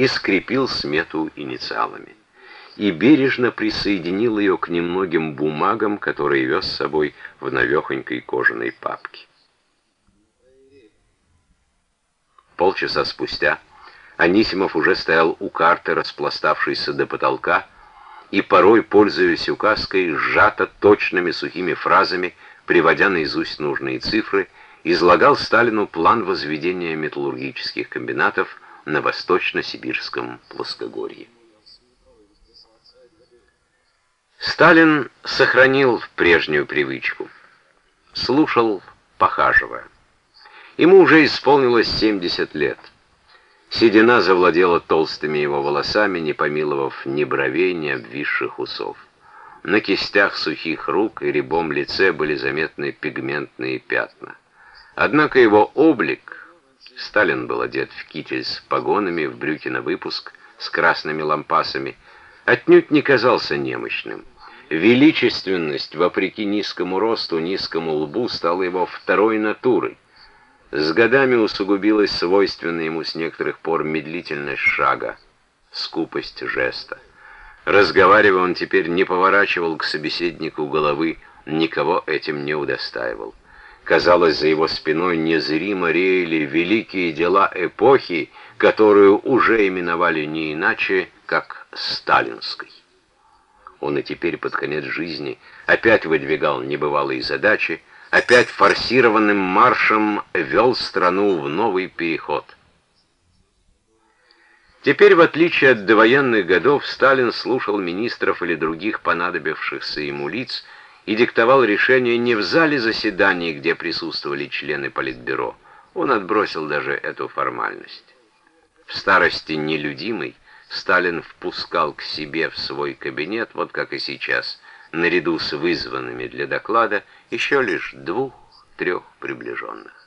и скрепил смету инициалами. И бережно присоединил ее к немногим бумагам, которые вез с собой в навехонькой кожаной папке. Полчаса спустя Анисимов уже стоял у карты, распластавшейся до потолка, и порой, пользуясь указкой, сжато точными сухими фразами, приводя наизусть нужные цифры, излагал Сталину план возведения металлургических комбинатов на восточно-сибирском плоскогорье. Сталин сохранил прежнюю привычку. Слушал, похаживая. Ему уже исполнилось 70 лет. Седина завладела толстыми его волосами, не помиловав ни бровей, ни обвисших усов. На кистях сухих рук и рябом лице были заметны пигментные пятна. Однако его облик, Сталин был одет в китель с погонами, в брюки на выпуск, с красными лампасами, отнюдь не казался немощным. Величественность, вопреки низкому росту, низкому лбу, стала его второй натурой. С годами усугубилась свойственная ему с некоторых пор медлительность шага, скупость жеста. Разговаривая, он теперь не поворачивал к собеседнику головы, никого этим не удостаивал. Казалось, за его спиной незримо реяли великие дела эпохи, которую уже именовали не иначе, как сталинской. Он и теперь под конец жизни опять выдвигал небывалые задачи, опять форсированным маршем вел страну в новый переход. Теперь, в отличие от довоенных годов, Сталин слушал министров или других понадобившихся ему лиц и диктовал решения не в зале заседаний, где присутствовали члены Политбюро. Он отбросил даже эту формальность. В старости нелюдимый Сталин впускал к себе в свой кабинет, вот как и сейчас, наряду с вызванными для доклада еще лишь двух-трех приближенных.